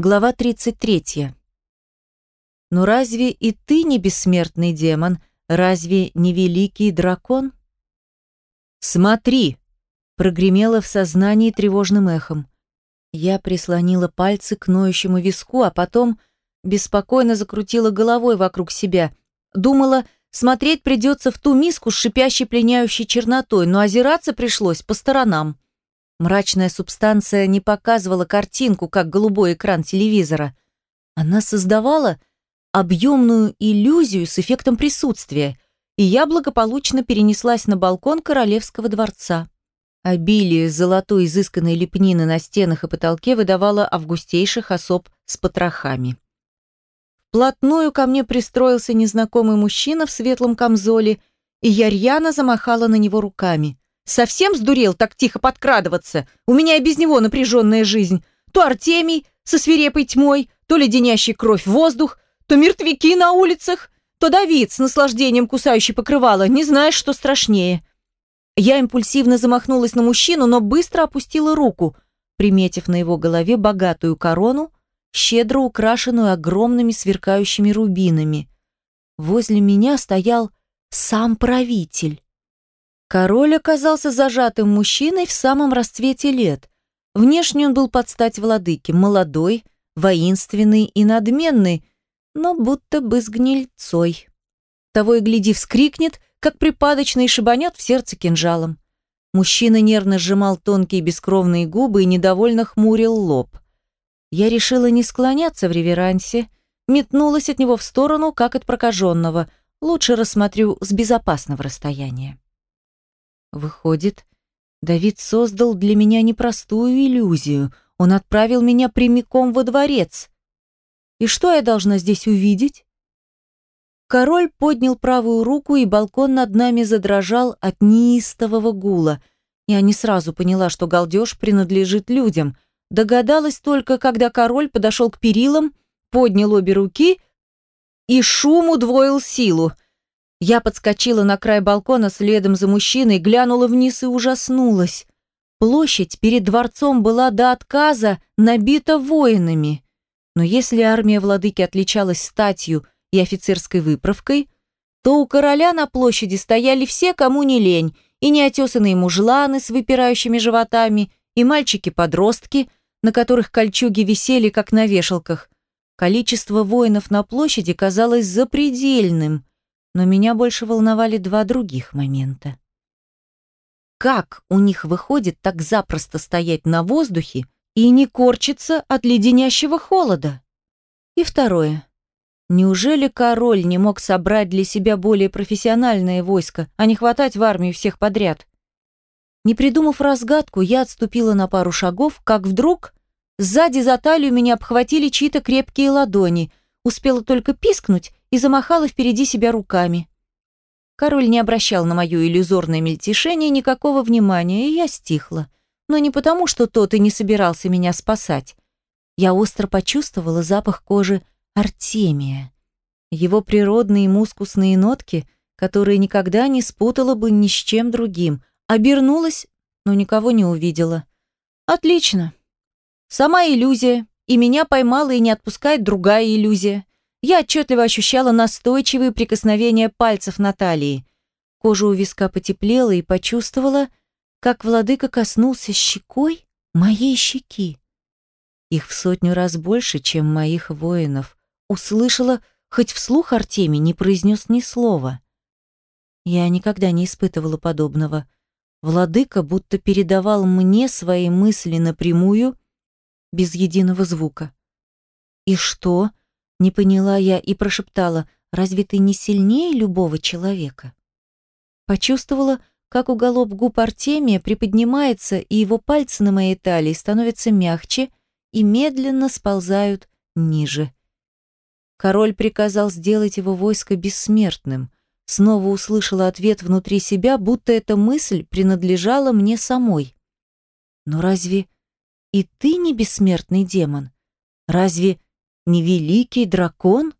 Глава 33. «Ну разве и ты не бессмертный демон? Разве не великий дракон?» «Смотри!» — прогремело в сознании тревожным эхом. Я прислонила пальцы к ноющему виску, а потом беспокойно закрутила головой вокруг себя. Думала, смотреть придется в ту миску с шипящей пленяющей чернотой, но озираться пришлось по сторонам. Мрачная субстанция не показывала картинку, как голубой экран телевизора. Она создавала объемную иллюзию с эффектом присутствия, и я благополучно перенеслась на балкон королевского дворца. Обилие золотой изысканной лепнины на стенах и потолке выдавало августейших особ с потрохами. Вплотную ко мне пристроился незнакомый мужчина в светлом камзоле, и я рьяно замахала на него руками. Совсем сдурел так тихо подкрадываться? У меня и без него напряженная жизнь. То Артемий со свирепой тьмой, то леденящий кровь воздух, то мертвяки на улицах, то Давид с наслаждением кусающий покрывало. Не знаешь, что страшнее. Я импульсивно замахнулась на мужчину, но быстро опустила руку, приметив на его голове богатую корону, щедро украшенную огромными сверкающими рубинами. Возле меня стоял сам правитель. Король оказался зажатым мужчиной в самом расцвете лет. Внешне он был под стать владыке, молодой, воинственный и надменный, но будто бы с гнильцой. Того и гляди вскрикнет, как припадочный шибанет в сердце кинжалом. Мужчина нервно сжимал тонкие бескровные губы и недовольно хмурил лоб. Я решила не склоняться в реверансе, метнулась от него в сторону, как от прокаженного, лучше рассмотрю с безопасного расстояния. Выходит, Давид создал для меня непростую иллюзию. Он отправил меня прямиком во дворец. И что я должна здесь увидеть? Король поднял правую руку, и балкон над нами задрожал от неистового гула. Я не сразу поняла, что галдеж принадлежит людям. Догадалась только, когда король подошел к перилам, поднял обе руки, и шум удвоил силу — я подскочила на край балкона следом за мужчиной, глянула вниз и ужаснулась. Площадь перед дворцом была до отказа набита воинами. Но если армия владыки отличалась статью и офицерской выправкой, то у короля на площади стояли все, кому не лень, и неотесанные мужланы с выпирающими животами, и мальчики-подростки, на которых кольчуги висели, как на вешалках. Количество воинов на площади казалось запредельным – но меня больше волновали два других момента. Как у них выходит так запросто стоять на воздухе и не корчиться от леденящего холода? И второе. Неужели король не мог собрать для себя более профессиональное войско, а не хватать в армию всех подряд? Не придумав разгадку, я отступила на пару шагов, как вдруг сзади за талию меня обхватили чьи-то крепкие ладони. Успела только пискнуть, и замахала впереди себя руками. Король не обращал на мое иллюзорное мельтешение никакого внимания, и я стихла. Но не потому, что тот и не собирался меня спасать. Я остро почувствовала запах кожи Артемия. Его природные мускусные нотки, которые никогда не спутала бы ни с чем другим. Обернулась, но никого не увидела. Отлично. Сама иллюзия, и меня поймала и не отпускает другая иллюзия. Я отчетливо ощущала настойчивые прикосновения пальцев Натальи. Кожа у виска потеплела и почувствовала, как владыка коснулся щекой моей щеки. Их в сотню раз больше, чем моих воинов. Услышала, хоть вслух Артемий не произнес ни слова. Я никогда не испытывала подобного. Владыка будто передавал мне свои мысли напрямую, без единого звука. «И что?» Не поняла я и прошептала, разве ты не сильнее любого человека? Почувствовала, как уголок губ Артемия приподнимается, и его пальцы на моей талии становятся мягче и медленно сползают ниже. Король приказал сделать его войско бессмертным. Снова услышала ответ внутри себя, будто эта мысль принадлежала мне самой. Но разве и ты не бессмертный демон? Разве не великий дракон?